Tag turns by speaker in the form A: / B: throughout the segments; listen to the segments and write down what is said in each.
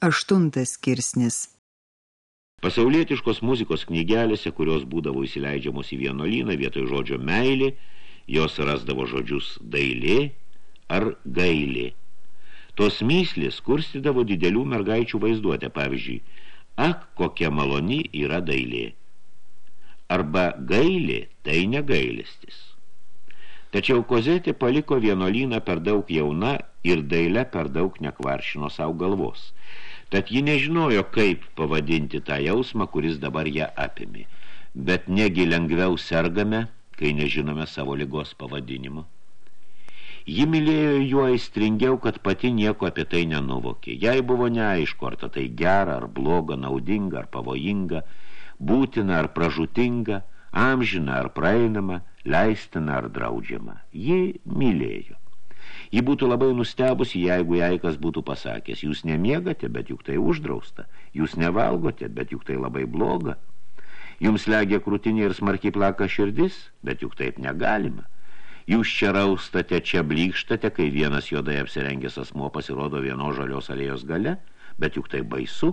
A: Aštuntas skirsnis
B: Pasaulietiškos muzikos knygelėse, kurios būdavo įsileidžiamos į vienolyną vietoj žodžio meilė, jos rasdavo žodžius dailė ar gailė. Tos myslės kurstydavo didelių mergaičių vaizduotę, pavyzdžiui, ak, kokia maloni yra dailė. Arba gailė tai negailestis. Tačiau kozetė paliko vienolyną per daug jauna ir dailę per daug nekvaršino savo galvos – Tad ji nežinojo, kaip pavadinti tą jausmą, kuris dabar ją apimi. Bet negi lengviau sergame, kai nežinome savo lygos pavadinimo. Ji mylėjo juo aistringiau, kad pati nieko apie tai nenuvokė. Jai buvo neaišku, ar tai gera, ar bloga, naudinga, ar pavojinga, būtina, ar pražutinga, amžina, ar praeinama, leistina, ar draudžiama. Ji mylėjo. Ji būtų labai nustebusi, jeigu jai kas būtų pasakęs, jūs nemiegate, bet juk tai uždrausta, jūs nevalgote, bet juk tai labai bloga. Jums legia krūtinė ir smarkiai plaka širdis, bet juk taip negalima. Jūs čia raustate, čia blykštate, kai vienas juodai apsirengęs asmuo pasirodo vieno žalios alėjos gale, bet juk tai baisu.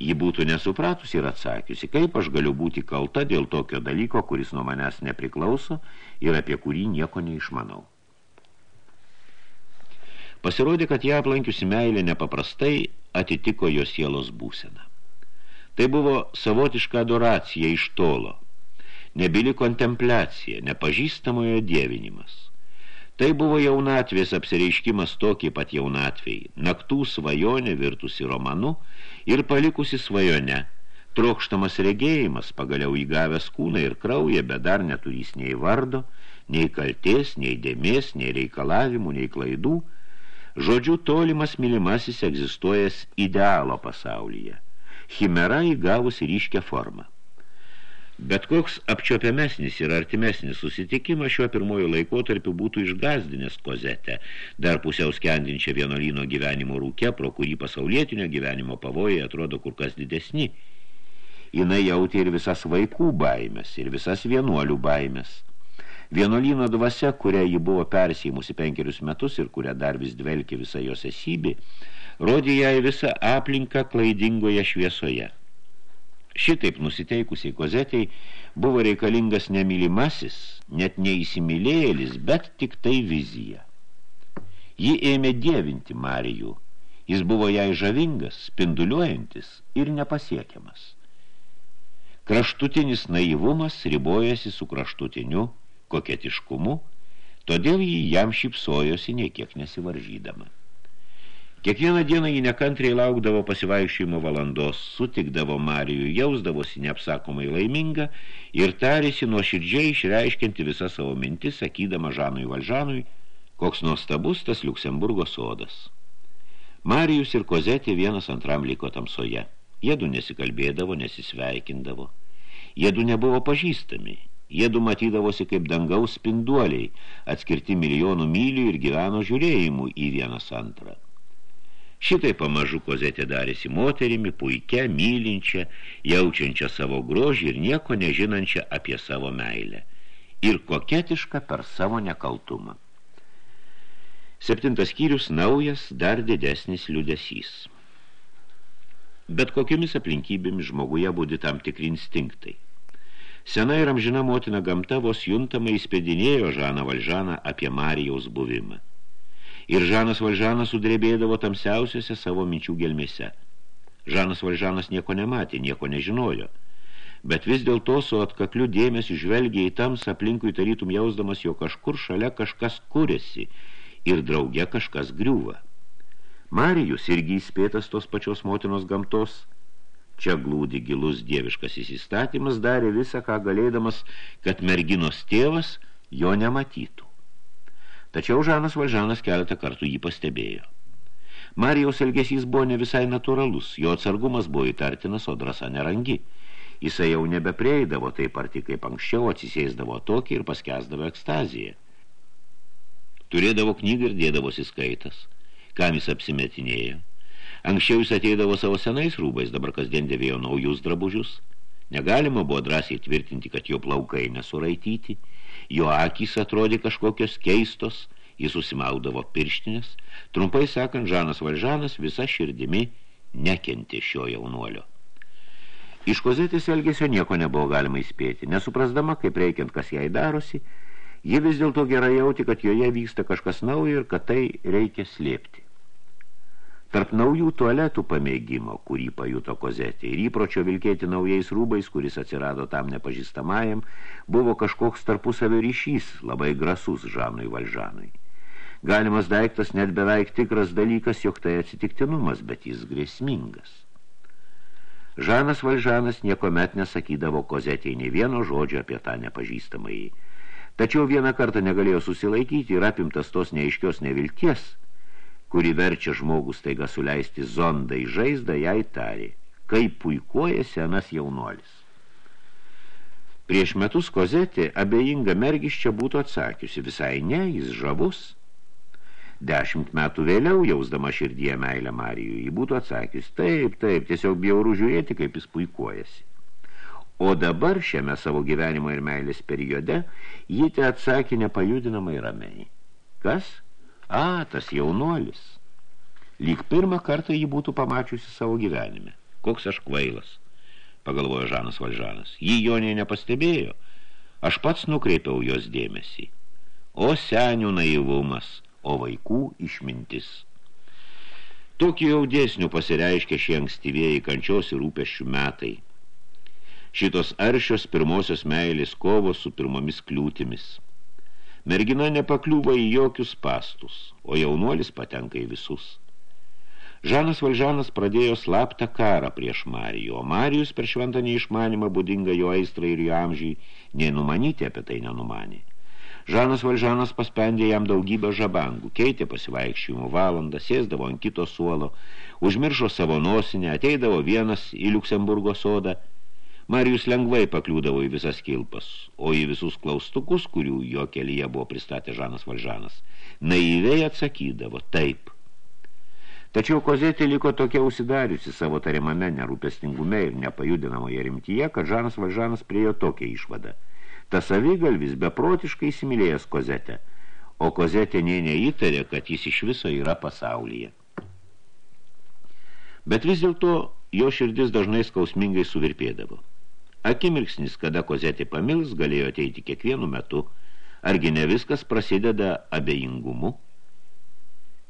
B: Ji būtų nesupratusi ir atsakiusi, kaip aš galiu būti kalta dėl tokio dalyko, kuris nuo manęs nepriklauso ir apie kurį nieko neišmanau. Pasirodė, kad ją aplankiusi meilė nepaprastai atitiko jo sielos būseną. Tai buvo savotiška adoracija iš tolo, nebili kontempliacija, nepažįstamojo dievinimas. Tai buvo jaunatvės apsireiškimas tokį pat jaunatvėjai, naktų svajonė virtusi romanu ir palikusi svajone, trokštamas regėjimas, pagaliau įgavęs kūną ir kraują, bet dar neturys nei vardo, nei kalties, nei dėmės, nei reikalavimų, nei klaidų, Žodžiu, tolimas mylimasis egzistuojas idealo pasaulyje. Chimera įgavusi ryškę formą. Bet koks apčiopiamesnis ir artimesnis susitikimas šiuo pirmojo laikotarpiu būtų išgazdinęs kozetę, dar pusiau skendinčią vienolyno gyvenimo rūke, pro kurį pasaulietinio gyvenimo pavojai atrodo kur kas didesni. Jinai jautė ir visas vaikų baimės, ir visas vienuolių baimės. Vienolyno dvasia, kurią ji buvo persėjimusi penkerius metus ir kurią dar vis dvelkė visa jos esybė, rodė jai visą aplinką klaidingoje šviesoje. Šitaip nusiteikusiai kozetei buvo reikalingas nemylimasis, net neįsimylėjelis, bet tik tai vizija. Ji ėmė dievinti Marijų. Jis buvo jai žavingas, spinduliuojantis ir nepasiekiamas. Kraštutinis naivumas ribojasi su kraštutiniu koketiškumu, todėl jį jam šipsojosi niekiek nesivaržydama. Kiekvieną dieną jį nekantriai laukdavo pasivaikščiojimo valandos, sutikdavo Marijų, jausdavosi neapsakomai laiminga ir tarėsi nuoširdžiai išreiškinti visą savo mintis, sakydama Žanui Valžanui, koks nuostabus tas Liuksemburgo sodas. Marijus ir Kozetė vienas antram liko tamsoje. Jėdu nesikalbėdavo, nesisveikindavo. Jėdu nebuvo pažįstami, Jėdu matydavosi kaip dangaus spinduoliai, atskirti milijonų mylių ir gyveno žiūrėjimu į vienas antrą. Šitai pamažu kozetė darėsi moterimi, puikia, mylinčia, jaučiančia savo grožį ir nieko nežinančia apie savo meilę. Ir koketiška per savo nekaltumą. Septintas skyrius naujas, dar didesnis liudesys. Bet kokiamis aplinkybėmis žmoguje būdi tam tikri instinktai – Sena ir amžina motina gamta vos juntamai įspėdinėjo Žaną Valžaną apie Marijaus buvimą. Ir Žanas Valžanas sudrebėdavo tamsiausiose savo minčių gelmėse. Žanas Valžanas nieko nematė, nieko nežinojo. Bet vis dėl to su atkakliu dėmesiu žvelgia į tamsą aplinkui tarytum jausdamas, jo kažkur šalia kažkas kuriasi ir drauge kažkas griūva. Marijus irgi įspėtas tos pačios motinos gamtos – Čia glūdi gilus dieviškas įsistatymas, darė visą, ką galėdamas, kad merginos tėvas jo nematytų. Tačiau Žanas Valžanas keletą kartų jį pastebėjo. Marijaus elgesys buvo ne visai natūralus, jo atsargumas buvo įtartinas, o drąsa nerangi. Jisai jau nebeprieidavo taip arti kaip anksčiau, atsisėsdavo tokį ir paskesdavo ekstaziją. Turėdavo knygą ir dėdavosi skaitas, kam jis apsimetinėjo. Anksčiau jis ateidavo savo senais rūbais, dabar kasdien dėvėjo naujus drabužius. Negalima buvo drąsiai tvirtinti, kad jo plaukai nesuraityti, jo akys atrodė kažkokios keistos, jis susimaudavo pirštinės. Trumpai sakant, Žanas Valžanas visa širdimi nekentė šio jaunuolio. Iš kozetės elgesio nieko nebuvo galima įspėti. Nesuprasdama, kaip reikiant, kas jai darosi, ji vis dėlto gerai jauti, kad joje vyksta kažkas naujo ir kad tai reikia slėpti. Tarp naujų tualetų pamėgimo, kurį pajuto kozetė, ir įpročio vilkėti naujais rūbais, kuris atsirado tam nepažįstamajam, buvo kažkoks tarpusavio ryšys, labai grasus Žanui Valžanui. Galimas daiktas net beveik tikras dalykas, jog tai atsitiktinumas, bet jis grėsmingas. Žanas Valžanas niekuomet nesakydavo kozetėj nei vieno žodžio apie tą nepažįstamąjį. Tačiau vieną kartą negalėjo susilaikyti ir apimtas tos neaiškios nevilties, kuri verčia žmogus taiga suleisti zondą į žaizdą, jai tarė, kaip puikuoja senas jaunuolis. Prieš metus kozetė abejinga mergiščia būtų atsakiusi, visai ne, jis žavus – Dešimt metų vėliau, jausdama širdyje meilę Marijų, jį būtų atsakys, taip, taip, tiesiog bjauru žiūrėti, kaip jis puikuojasi. O dabar šiame savo gyvenimo ir meilės periode jį te atsakė nepajudinamai ramiai. Kas? A, tas jaunuolis. Lyg pirmą kartą jį būtų pamačiusi savo gyvenime. Koks aš kvailas, pagalvojo Žanas Valžanas. Jį jo nei nepastebėjo. Aš pats nukreipiau jos dėmesį. O senių naivumas – o vaikų išmintis. Tokiu jau dėsniu pasireiškia šie ankstyvėjai kančios ir rūpeščių metai. Šitos aršios pirmosios meilės kovos su pirmomis kliūtimis. Mergina nepakliūva į jokius pastus, o jaunuolis patenka į visus. Žanas Valžanas pradėjo slaptą karą prieš Marijų, o Marijus per šventą neišmanimą būdingą jo aistrai ir jo amžiai, nei numanyti apie tai nenumanė. Žanas Valžanas paspendė jam daugybę žabangų, keitė pasivaikščiojimo valandą, sėsdavo ant kito suolo, užmiršo savo nosinę, ateidavo vienas į Liuksemburgo sodą. Marijus lengvai pakliūdavo į visas kilpas, o į visus klaustukus, kurių jo kelyje buvo pristatę Žanas Valžanas, naiviai atsakydavo taip. Tačiau kozetė liko tokia užsidariusi savo tariamame nerūpestingume ir nepajudinamoje rimtyje, kad Žanas Valžanas priejo tokią išvadą – Tas avigalvis beprotiškai įsimylėjęs kozetę, o kozetė nė neįtarė, kad jis iš viso yra pasaulyje. Bet vis dėlto jo širdis dažnai skausmingai suvirpėdavo. Akimirksnis, kada kozetė pamils, galėjo ateiti kiekvienu metu, argi ne viskas prasideda abejingumu.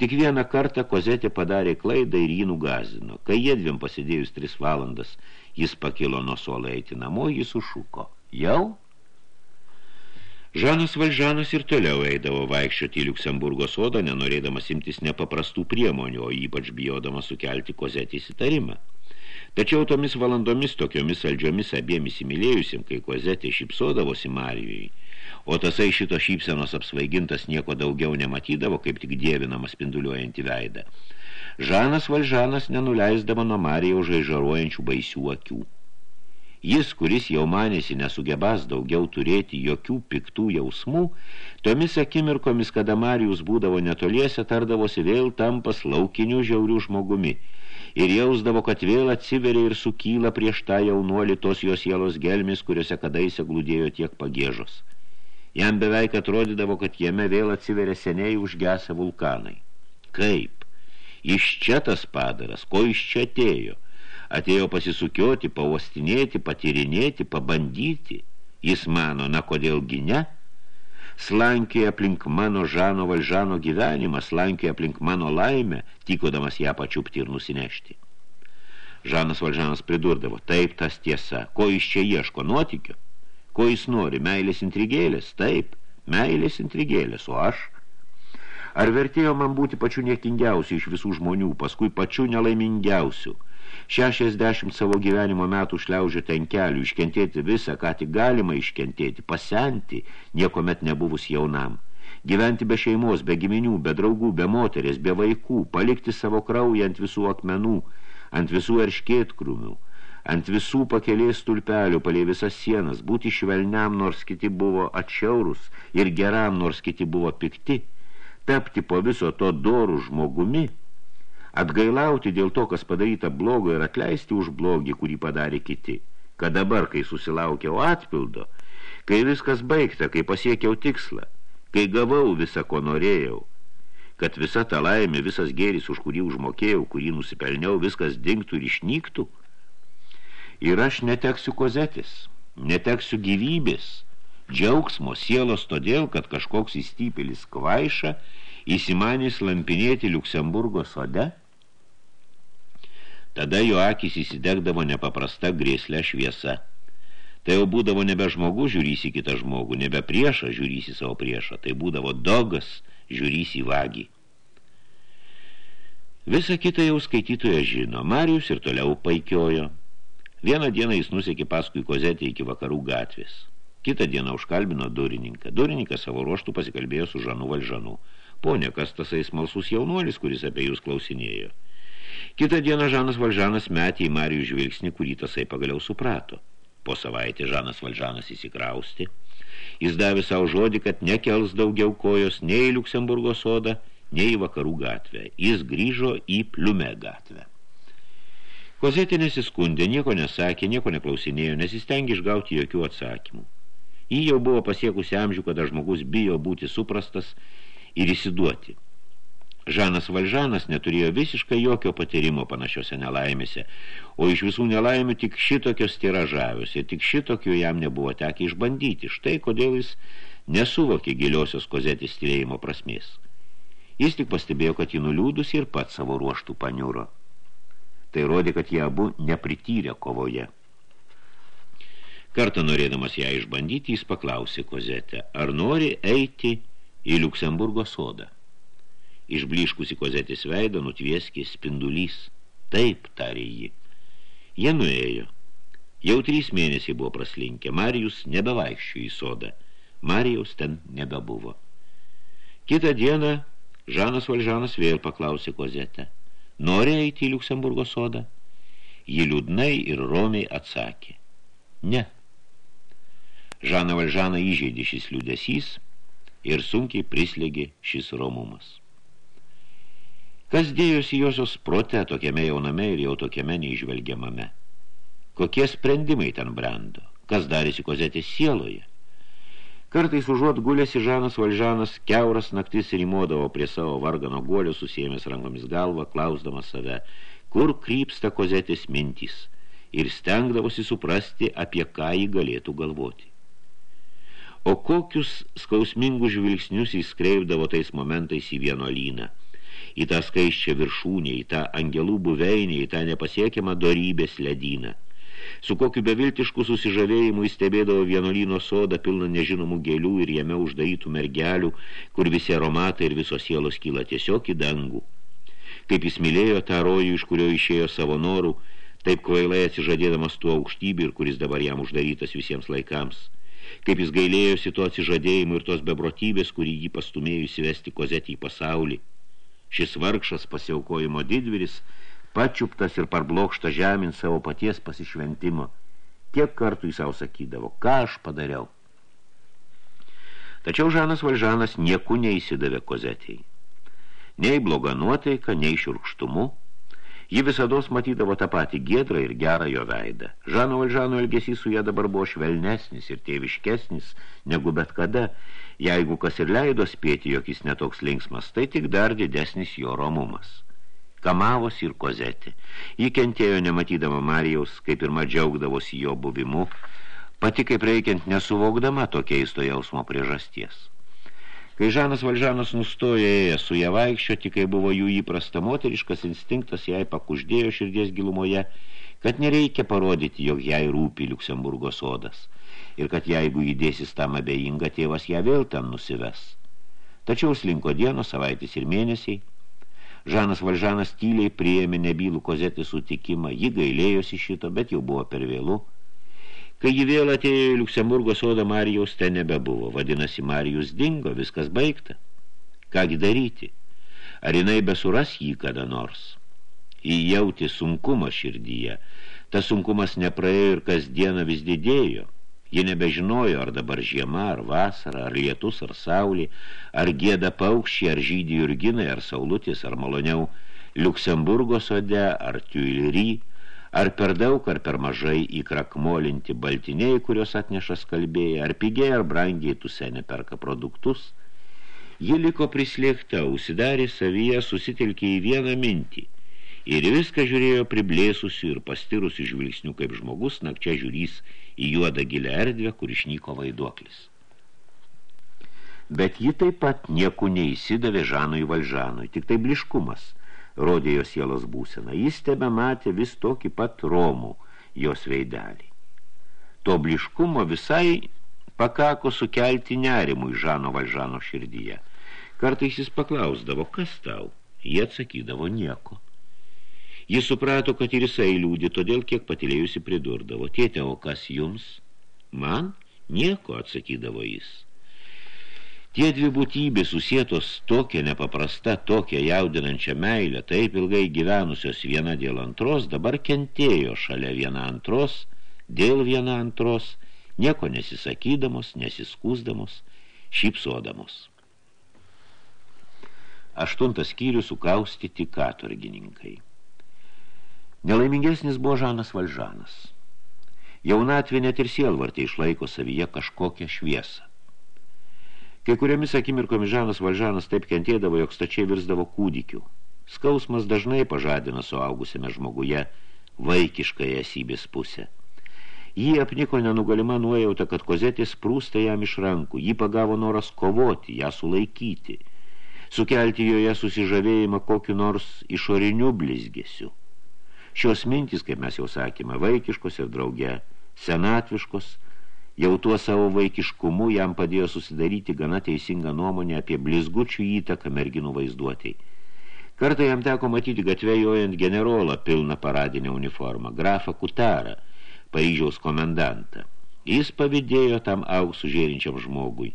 B: Tik vieną kartą kozetė padarė klaidą ir jį nugazino. Kai jedvim pasidėjus tris valandas, jis pakilo nuo suolo eiti namo, jis užšuko. Jau? Žanas Valžanas ir toliau eidavo vaikščioti į Liuksemburgo sodą, nenorėdamas imtis nepaprastų priemonių, o ypač bijodamas sukelti kozetį įsitarimą. Tačiau tomis valandomis, tokiomis saldžiomis abiem įsimylėjusim, kai kozetė šipsodavosi Marijui, o tasai šito šypsenos apsvaigintas nieko daugiau nematydavo, kaip tik dievinamas spinduliuojantį veidą. Žanas Valžanas nenuleisdavo nuo Marijaus žaižaruojančių baisių akių. Jis, kuris jau manėsi nesugebas daugiau turėti jokių piktų jausmų, tomis akimirkomis, kada Marijus būdavo netoliese, tardavosi vėl tampas laukinių žiaurių žmogumi ir jausdavo, kad vėl atsiveria ir sukyla prieš tą jaunuolį tos jos sielos gelmis, kuriuose kadaise glūdėjo tiek pagėžos. Jam beveik atrodydavo, kad jame vėl atsiveria seniai užgesę vulkanai. Kaip? Iš čia tas padaras, ko iš čia atėjo? atėjo pasisukioti, pauostinėti, patyrinėti, pabandyti. Jis mano, na kodėlgi ne? Slankėja aplink mano Žano Valžano gyvenimą, slankėja aplink mano laimę, tykodamas ją pačiupti ir nusinešti. Žanas Valžanas pridurdavo, taip tas tiesa, ko jis čia ieško, nuotikio? Ko jis nori, meilės intrigėlės? Taip, meilės intrigėlės, o aš? Ar vertėjo man būti pačiu niekingiausiu iš visų žmonių, paskui pačiu nelaimingiausiu – Šešiasdešimt savo gyvenimo metų šliaužėte ant kelių, iškentėti visą, ką tik galima iškentėti, pasenti, niekomet nebuvus jaunam. Gyventi be šeimos, be giminių, be draugų, be moterės, be vaikų, palikti savo kraują ant visų akmenų, ant visų erškėtkrūmių, ant visų pakelės stulpelių, palei visas sienas, būti švelniam, nors kiti buvo atšiaurus, ir geram, nors kiti buvo pikti, tapti po viso to dorų žmogumi – atgailauti dėl to, kas padaryta blogo ir atleisti už blogį, kurį padarė kiti, kad dabar, kai susilaukiau atpildo, kai viskas baigta, kai pasiekiau tikslą, kai gavau visą, ko norėjau, kad visa ta laimė, visas gėris, už kurį užmokėjau, kurį nusipelniau, viskas dingtų ir išnyktų. Ir aš neteksiu kozetis, neteksiu gyvybės, džiaugsmo, sielos todėl, kad kažkoks įstypelis kvaiša įsimanys lampinėti Liuksemburgo sode. Tada jo akis įsidegdavo nepaprasta grėslė šviesa. Tai jau būdavo nebe žmogus žiūrys į kitą žmogų, nebe priešą žiūrys į savo priešą, tai būdavo dogas žiūrys į vagį. Visą kitą jau skaitytoje žino, Marijus ir toliau paikiojo. Vieną dieną jis nusekė paskui kozetę iki vakarų gatvės. Kitą dieną užkalbino durininką. Durininkas savo ruoštų pasikalbėjo su Žanu Valžanu. Ponė, kas tasai smalsus jaunuolis, kuris apie jūs klausinėjo. Kitą dieną Žanas Valžanas metė į Marijų žvilgsnį, kurį tasai pagaliau suprato. Po savaitę Žanas Valžanas įsikrausti. Jis davė savo žodį, kad nekels daugiau kojos nei į Liuksemburgo sodą, nei į vakarų gatvę. Jis grįžo į Pliume gatvę. Kozetė nesiskundė, nieko nesakė, nieko neklausinėjo, nesistengė išgauti jokių atsakymų. Jį jau buvo pasiekusi amžių, kada žmogus bijo būti suprastas ir įsiduoti. Žanas Valžanas neturėjo visiškai jokio patyrimo panašiose nelaimėse, o iš visų nelaimių tik šitokios tiražavios ir tik šitokio jam nebuvo tekę išbandyti. Štai kodėl jis nesuvokė giliosios kozetės tylėjimo prasmės. Jis tik pastebėjo, kad jį nuliūdus ir pat savo ruoštų paniuro. Tai rodė, kad jie abu neprityrė kovoje. Kartą norėdamas ją išbandyti, jis paklausė kozetę, ar nori eiti į Liuksemburgo sodą. Išbliškusi kozetės veidą nutvieskė spindulys. Taip, tarė jį. Jie nuėjo. Jau trys mėnesiai buvo praslinkę. Marijus nebevaikščių į sodą. Marijaus ten nebebuvo. Kitą dieną Žanas Valžanas vėl paklausė kozetę. Nori eiti į Liuksemburgo sodą? Ji liūdnai ir romiai atsakė. Ne. Žaną Valžaną įžeidė šis liūdesys ir sunkiai prislėgė šis romumas. Kas dėjosi Josios prote tokiame jauname ir jau tokiame neižvelgiamame? Kokie sprendimai ten brendo? Kas darėsi kozetės sieloje? Kartais užuot gulėsi Žanas Valžanas, keuras naktis rimodavo prie savo vargano guolio, susėmęs rankomis galvą, klausdamas save, kur krypsta kozetės mintys, ir stengdavosi suprasti, apie ką jį galėtų galvoti. O kokius skausmingus žvilgsnius jis kreipdavo tais momentais į vienolyną – į tą skaiščią viršūnę, į tą angelų buveinę, į tą nepasiekiamą dorybės ledyną. Su kokiu beviltišku susižavėjimu įstebėdavo vienolyno sodą pilną nežinomų gėlių ir jame uždarytų mergelių, kur visi aromatai ir visos sielos kyla tiesiog į dangų. Kaip jis mylėjo tą rojų, iš kurio išėjo savo norų, taip kvailai atsižadėdamas tuo aukštybį ir kuris dabar jam uždarytas visiems laikams. Kaip jis gailėjosi to atsižadėjimo ir tos bebrotybės, kurį jį pastumėjo įsivesti kozetį į pasaulį. Šis vargšas pasiaukojimo didvyris, pačiuptas ir parblokšta žemint savo paties pasišventimo. Tiek kartų jis savo sakydavo, ką aš padariau. Tačiau Žanas Valžanas nieku neįsidavė kozetėjai. Nei bloga nuotaika, nei širkštumu, Ji visados matydavo tą patį giedrą ir gerą jo veidą. Žano Valžano elgesys su ją dabar buvo švelnesnis ir tėviškesnis negu bet kada, Jeigu kas ir leido spėti, jog jis netoks linksmas, tai tik dar didesnis jo romumas. Kamavos ir kozetė. Ji kentėjo nematydama Marijaus, kaip ir džiaugdavosi jo buvimu, pati kaip reikiant nesuvokdama to keisto jausmo priežasties. Kai Žanas Valžanas nustojo su ją vaikščioti, kai buvo jų įprasta moteriškas instinktas, jai pakuždėjo širdies gilumoje, kad nereikia parodyti, jog jai rūpi Liuksemburgo sodas – ir kad jeigu įdėsis tam abejinga, tėvas ją vėl ten nusives. Tačiau slinko dienos, savaitės ir mėnesiai. Žanas Valžanas tyliai priėmė nebylų kozetį sutikimą, ji gailėjosi šito, bet jau buvo per vėlų. Kai ji vėl atėjo į Liuksemburgo sodą, Marijaus ten nebebuvo. Vadinasi, Marijus dingo, viskas baigta. Kągi daryti? Ar jinai besuras jį kada nors? Įjauti sunkumą širdyje. Tas sunkumas nepraėjo ir kasdieną vis didėjo. Ji nebežinojo, ar dabar žiema, ar vasara, ar lietus, ar saulė, ar gėda paukščiai, ar žydį jurginai, ar saulutis, ar maloniau Liuksemburgo sode, ar Tuilery, ar per daug, ar per mažai įkrakmolinti baltiniai, kurios atneša skalbėjai, ar pigiai, ar brangiai tu senė perka produktus. Ji liko prislėgta, užsidarė savyje, susitelkė į vieną mintį ir viską žiūrėjo priblėsusių ir pastirusių žvilgsnių, kaip žmogus nakčia žiūrys į juodą gilę erdvę, kur išnyko vaiduoklis. Bet ji taip pat nieku neįsidavė Žanui Valžanui, tik tai bliškumas rodė jos sielos būseną. Jis tebe matė vis tokį pat romų jos veidelį. To bliškumo visai pakako sukelti nerimui Žano Valžano širdyje. Kartais jis paklausdavo, kas tau? Jie atsakydavo nieko. Jis suprato, kad ir jisai liūdė, todėl kiek patilėjusi pridurdavo. Tėte, o kas jums? Man? Nieko, atsakydavo jis. Tie dvi būtybės susietos tokia nepaprasta, tokia jaudinančia meilė, taip ilgai gyvenusios viena dėl antros, dabar kentėjo šalia viena antros, dėl viena antros, nieko nesisakydamos, nesiskūsdamos, šypsodamos. Aštuntas skyrius sukaustyti katorgininkai. Nelaimingesnis buvo Žanas Valžanas. Jaunatvė net ir sielvartė išlaiko savyje kažkokią šviesą. Kai kuriamis akimirkomis Žanas Valžanas taip kentėdavo, jog stačiai virsdavo kūdikių. Skausmas dažnai pažadina suaugusiame žmoguje vaikiškąją esybės pusę. Jį apniko nenugalima nuojauta, kad kozetė sprūsta jam iš rankų. Jį pagavo noras kovoti, ją sulaikyti, sukelti joje susižavėjimą kokiu nors išoriniu blizgesiu. Šios mintys, kaip mes jau sakėme, vaikiškos ir drauge senatviškos – Jau tuo savo vaikiškumu jam padėjo susidaryti gana teisingą nuomonę apie blizgučių įtaką merginų vaizduotėjai. Kartą jam teko matyti gatvėjojant generolą pilną paradinę uniformą, grafą Kutarą, Paryžiaus komendantą. Jis pavydėjo tam auksų žėrinčiam žmogui.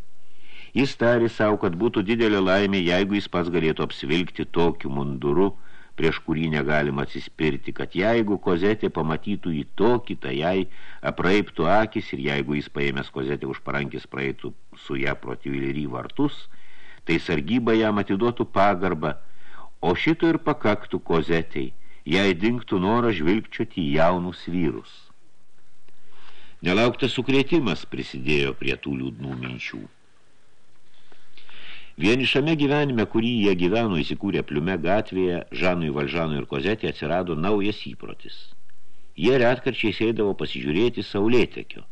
B: Jis tarė savo, kad būtų didelė laimė, jeigu jis pats galėtų apsvilgti tokiu munduru, prieš kurį negalima atsispirti, kad jeigu kozetė pamatytų į tokį, tai jai apraiptų akis ir jeigu jis paėmęs kozetę už parankis praeitų su ją protivilirį vartus, tai sargyba jam atiduotų pagarbą, o šito ir pakaktų kozetei, jei dinktų norą žvilgčioti jaunus vyrus. Nelauktas sukrėtimas prisidėjo prie tų liūdnų minčių. Vienišame gyvenime, kurį jie gyveno įsikūrė pliume gatvėje, Žanui Valžanui ir Kozetė atsirado naujas įprotis. Jie retkarčiai sėdavo pasižiūrėti saulėtekio.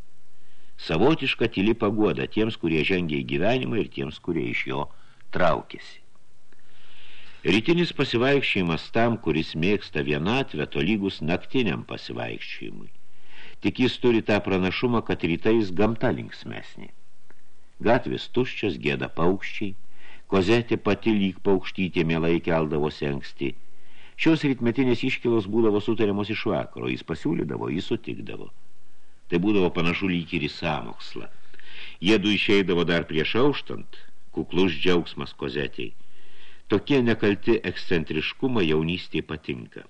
B: Savotiška tyli paguoda tiems, kurie žengia į gyvenimą ir tiems, kurie iš jo traukėsi. Rytinis pasivaikščiojimas tam, kuris mėgsta vienatvę, tolygus naktiniam pasivaikščiojimui. Tik jis turi tą pranašumą, kad rytais gamta linksmesnė. Gatvės tuščios, gėda paukščiai, Kozetė pati lyg paukštytė mielai keldavosi anksti. Šios rytmetinės iškilos būdavo sutariamos iš vakaro, jis pasiūlydavo, jis sutikdavo. Tai būdavo panašu lyg ir į sąmokslą. Jiedu išeidavo dar prieš auštant, kuklus džiaugsmas kozetei. Tokie nekalti ekscentriškumą jaunystėje patinka.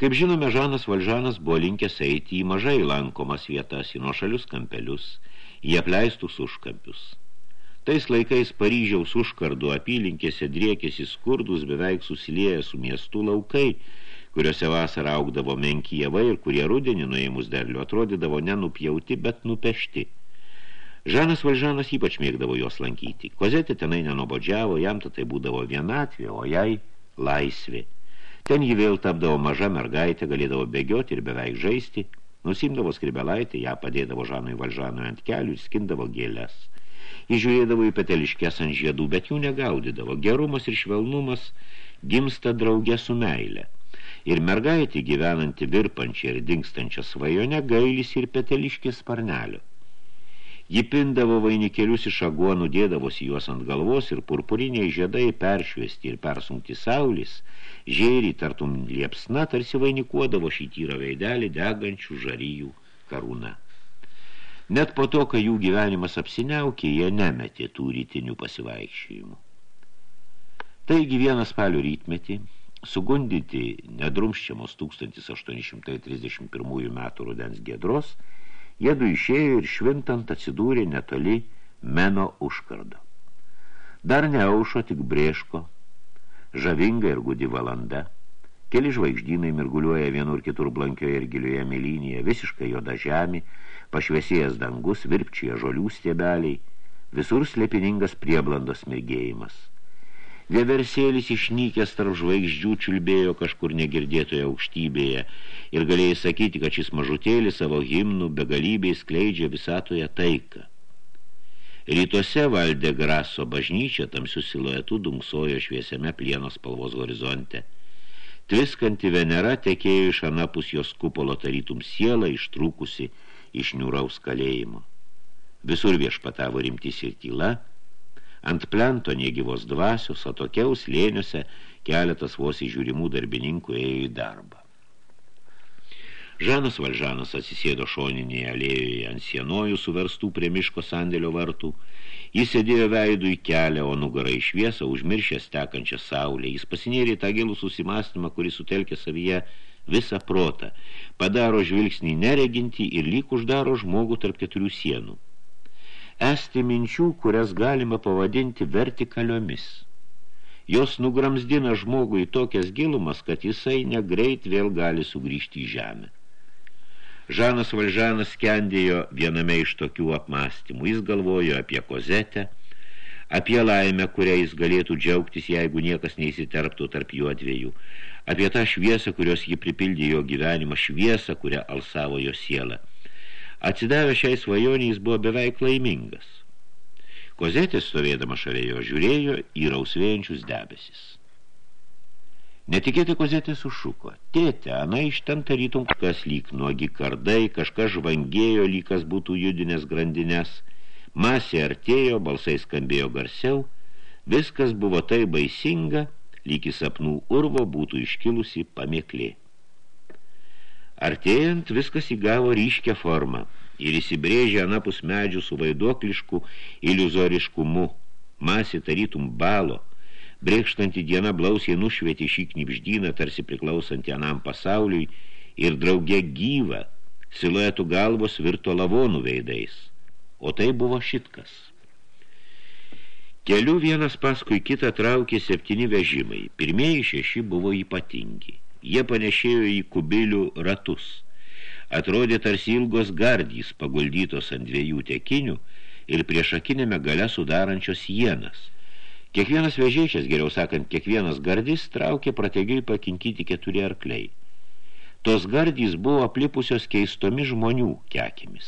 B: Kaip žinome, Žanas Valžanas buvo linkęs eiti į mažai lankomas vietas, į nuošalius kampelius, į apleistus užkampius. Tais laikais Paryžiaus užkardų apylinkėse driekėsi skurdus beveik susilieję su miestų laukai, kuriuose vasarą augdavo menkievai ir kurie rudenį nuėmus derlių atrodydavo nenupjauti, bet nupešti. Žanas Valžanas ypač mėgdavo juos lankyti. Kozetė tenai nenobodžiavo, jam tai būdavo vienatvė, o jai laisvė. Ten ji vėl tapdavo maža mergaitė, galėdavo bėgioti ir beveik žaisti, nusimdavo skribelaitę, ją padėdavo Žanui Valžanui ant kelių ir skindavo gėlės. Jis žiūrėdavo į peteliškės ant žiedų, bet jų negaudydavo. Gerumas ir švelnumas gimsta draugė su meilė. Ir mergaitė gyvenanti virpančią ir dingstančią svajonę gailis ir peteliškės sparnelio. Ji pindavo vainikėlius iš aguonų, dėdavosi juos ant galvos ir purpuriniai žiedai peršviesti ir persunkti saulis, žėrį tartum liepsna tarsi vainikuodavo šį tyrą veidelį degančių žaryjų karūną. Net po to, kai jų gyvenimas apsiniaukė, jie nemetė tų rytinių pasivaikščiojimų. Taigi vieną spalio rytmetį, sugundyti nedrumščiamos 1831 metų rudens giedros, jiedu išėjo ir švintant atsidūrė netoli meno užkardo. Dar neaušo tik brėško, žavinga ir gudi valanda, keli žvaigždynai mirguliuoja vienur kitur blankioje ir gilioje mėlynėje, visiškai joda žemė, pašviesėjęs dangus, virpčioje žolių stiebeliai, Visur slėpiningas prieblandos mirgėjimas. Vieversėlis išnykęs tarp žvaigždžių čiulbėjo kažkur negirdėtoje aukštybėje ir galėjai sakyti, kad šis mažutėlis savo himnų begalybėj skleidžia visatoje taiką. Rytuose valdė Graso bažnyčia tamsių siluetų dunksojo šviesiame plienos spalvos horizonte. Tviskanti Venera tekėjo iš anapus jos kupolo tarytum sielą ištrūkusi iš niūraus kalėjimo. Visur viešpatavo rimtis ir tyla, ant plento negyvos dvasios, atokiaus lėniuose keletas vos įžiūrimų darbininkų ėjo į darbą. Žanas Valžanas atsisėdo šoninėje alėjoje ant sienojų suverstų prie miško sandėlio vartų. Jis sėdėjo veidų į kelią, o nugarą į šviesą, užmiršęs tekančią saulę. Jis pasinėrė tą gilų susimastymą, kuris sutelkė savyje visą protą, padaro žvilgsnį nereginti ir lyg uždaro žmogų tarp keturių sienų. Esti minčių, kurias galima pavadinti vertikaliomis. Jos nugramsdina žmogų į tokias gilumas, kad jisai negreit vėl gali sugrįžti į žemę. Žanas Valžanas skendėjo viename iš tokių apmastymų. Jis galvojo apie kozetę, apie laimę, kurią jis galėtų džiaugtis, jeigu niekas neįsiterptų tarp jų dviejų, apie tą šviesą, kurios jį pripildė jo gyvenimą, šviesą, kurią alsavo jo sielą. Atsidavę šiai svajonį jis buvo beveik laimingas. Kozetė stovėdama šalia jo žiūrėjo į rausvėjančius debesis. Netikėtai kozetė sušuko. Tėte, ana iš ten tarytum kas lyg nuogi kardai, kažkas žvangėjo, lygas būtų judinės grandinės. Masė artėjo, balsai skambėjo garsiau. Viskas buvo tai baisinga, lyg į sapnų urvo būtų iškilusi pamėklė. Artėjant, viskas įgavo ryškę formą ir įsibrėžė anapus medžių su vaiduoklišku iliuzoriškumu. Masė tarytum balo – Brėkštanti diena blausiai nušvietė šį knipždyną, tarsi priklausantį anam pasauliui, ir draugė gyva, siluetų galvos virto lavonų veidais. O tai buvo šitkas. Kelių vienas paskui kitą traukė septyni vežimai. Pirmieji šeši buvo ypatingi. Jie panešėjo į kubilių ratus. Atrodė tarsi ilgos gardys, paguldytos ant dviejų tekinių ir priešakinėme gale sudarančios sienas – Kiekvienas vežėčias, geriau sakant, kiekvienas gardys traukė prategiai pakinkyti keturi arkliai. Tos gardys buvo aplipusios keistomis žmonių kekimis.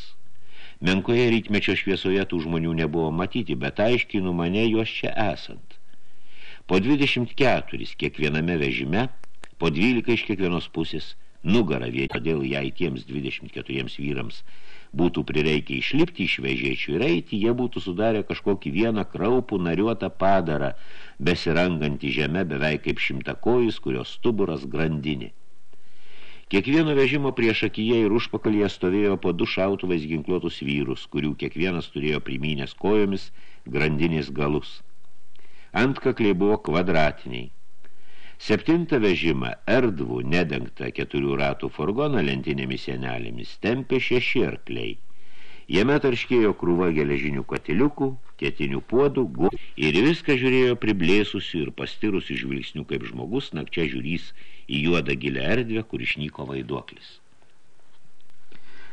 B: Menkoje rytmečio šviesoje tų žmonių nebuvo matyti, bet aiškiai numanė juos čia esant. Po 24 kiekviename vežime, po 12 iš kiekvienos pusės, nugarą vietą dėl jai tiems 24 vyrams būtų prireikę išlipti iš vežėčių ir eiti, jie būtų sudarę kažkokį vieną kraupų nariuotą padarą, besirangantį žemę beveik kaip šimtakojus, kurios stuburas grandinė. Kiekvieno vežimo prieš akiją ir užpakalyje stovėjo po du šautuvais ginkluotus vyrus, kurių kiekvienas turėjo primynės kojomis grandinės galus. Antkakliai buvo kvadratiniai, Septintą vežimą erdvų nedengtą keturių ratų furgoną lentinėmis senelėmis tempė šeši arkliai. Jame tarškėjo krūva geležinių katiliukų, ketinių puodų, gu, ir viską žiūrėjo priblėsusių ir pastirusių žvilgsnių, kaip žmogus nakčia žiūrys į juodą gilę erdvę, kur išnyko vaiduoklis.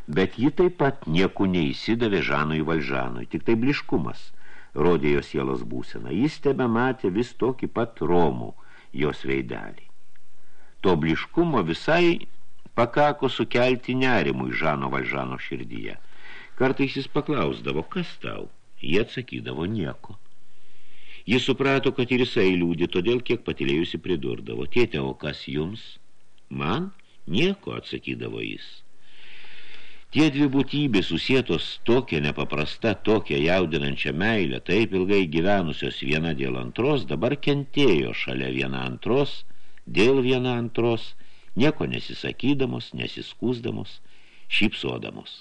B: Bet ji taip pat nieku neįsidavė Žanui Valžanui, tik tai bliškumas rodė jos sielos būseną. Jis tebe matė vis tokį pat romų, jos veidelį. To bliškumo visai pakako sukelti nerimui Žano Valžano širdyje. Kartais jis paklausdavo, kas tau? Jie atsakydavo nieko. Jis suprato, kad ir jisai liūdė, todėl kiek patilėjusi pridurdavo. Tėte, o kas jums? Man? Nieko, atsakydavo jis. Tie dvi būtybės susietos tokia nepaprasta, tokia jaudinančia meilė, taip ilgai gyvenusios viena dėl antros, dabar kentėjo šalia viena antros, dėl viena antros, nieko nesisakydamos, nesiskūsdamos, šypsodamos.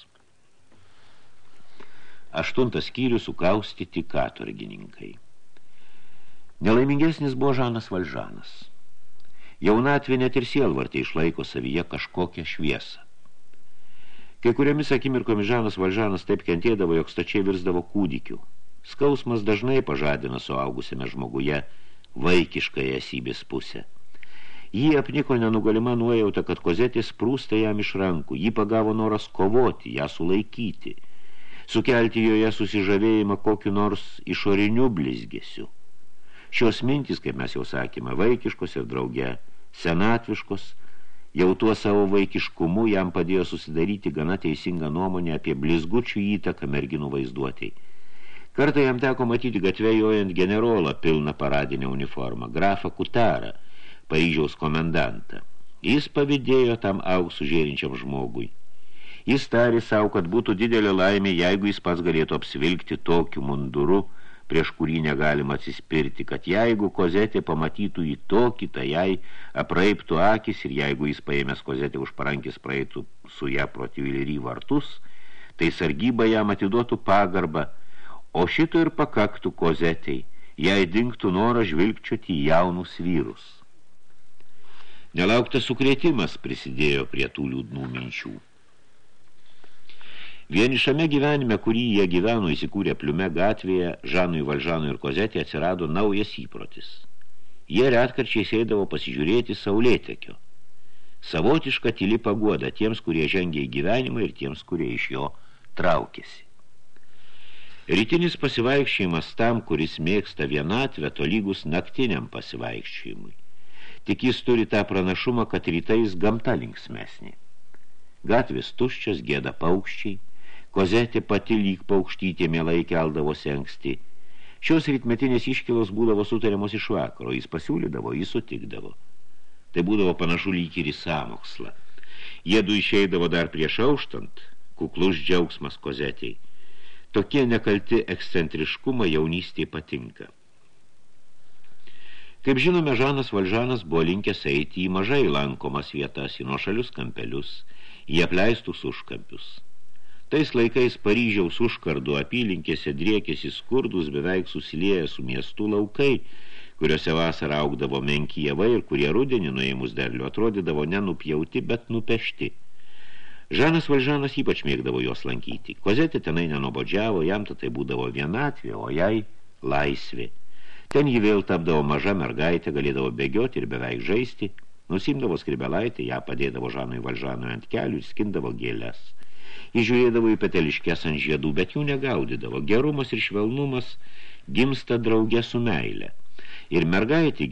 B: Aštuntas skyrius sukaustyti katurgininkai. Nelaimingesnis buvo Žanas Valžanas. Jaunatvė net ir sielvartė išlaiko savyje kažkokią šviesą. Kai kuriomis akimirkomis Žanas Valžanas taip kentėdavo, jog stačiai virsdavo kūdikiu. Skausmas dažnai pažadina suaugusiame žmoguje vaikiškąją esybės pusę. Jį apniko nenugalima nuojauta, kad kozetės prūsta jam iš rankų, jį pagavo noras kovoti, ją sulaikyti. sukelti joje susižavėjimą kokiu nors išoriniu blizgesiu. Šios mintys, kaip mes jau sakėme, vaikiškos ir drauge senatviškos, jau tuo savo vaikiškumu jam padėjo susidaryti gana teisingą nuomonę apie blizgučių įtaką merginų vaizduotėjai. Kartą jam teko matyti gatvėjojant generolą pilną paradinę uniformą, grafą Kutarą, Paryžiaus komendantą. Jis pavydėjo tam auksų žėrinčiam žmogui. Jis tarė savo, kad būtų didelė laimė, jeigu jis pats galėtų apsvilgti tokiu munduru, prieš kurį negalima atsispirti, kad jeigu kozetė pamatytų į tokį, tai jai apraiptų akis ir jeigu jis paėmęs kozetę už parankis praeitų su ją protivilį vartus, tai sargyba jam atiduotų pagarbą, o šito ir pakaktų kozetei, jei dinktų norą žvilgčioti į jaunus vyrus. Nelauktas sukrėtimas prisidėjo prie tų liūdnų minčių. Vienišame gyvenime, kurį jie gyveno įsikūrė pliume gatvėje, Žanui Valžanui ir Kozetė atsirado naujas įprotis. Jie retkarčiai sėdavo pasižiūrėti saulėtekio. Savotiška tyli paguoda tiems, kurie žengia į gyvenimą ir tiems, kurie iš jo traukėsi. Rytinis pasivaikščiojimas tam, kuris mėgsta vienatvę, tolygus naktiniam pasivaikščiojimui tik jis turi tą pranašumą, kad rytais gamta linksmesnė. Gatvės tuščios, gėda paukščiai, kozetė pati lyg paukštytė mielai keldavosi anksti. Šios rytmetinės iškilos būdavo sutariamos iš vakaro, jis pasiūlydavo, jis sutikdavo. Tai būdavo panašu lyg ir į sąmokslą. Jiedu išeidavo dar prieš auštant, kuklus džiaugsmas kozetiai. Tokie nekalti ekscentriškumą jaunystėje patinka. Kaip žinome, Žanas Valžanas buvo linkęs eiti į mažai lankomas vietas, į nuošalius kampelius, į apleistus užkampius. Tais laikais Paryžiaus užkardų apylinkėse driekėsi skurdus beveik susilieję su miestų laukai, kuriuose vasarą augdavo menkievai ir kurie rudenį nuėmus derlių atrodydavo nenupjauti, bet nupešti. Žanas Valžanas ypač mėgdavo juos lankyti. Kozetė tenai nenobodžiavo, jam tai būdavo vienatvė, o jai laisvė. Ten ji vėl tapdavo maža mergaitė, galėdavo bėgioti ir beveik žaisti, nusimdavo skribelaitę, ją padėdavo Žanui Valžanui ant kelių ir skindavo gėlės. Jis žiūrėdavo į peteliškės ant žiedų, bet jų negaudydavo. Gerumas ir švelnumas gimsta draugė su meile. Ir mergaitė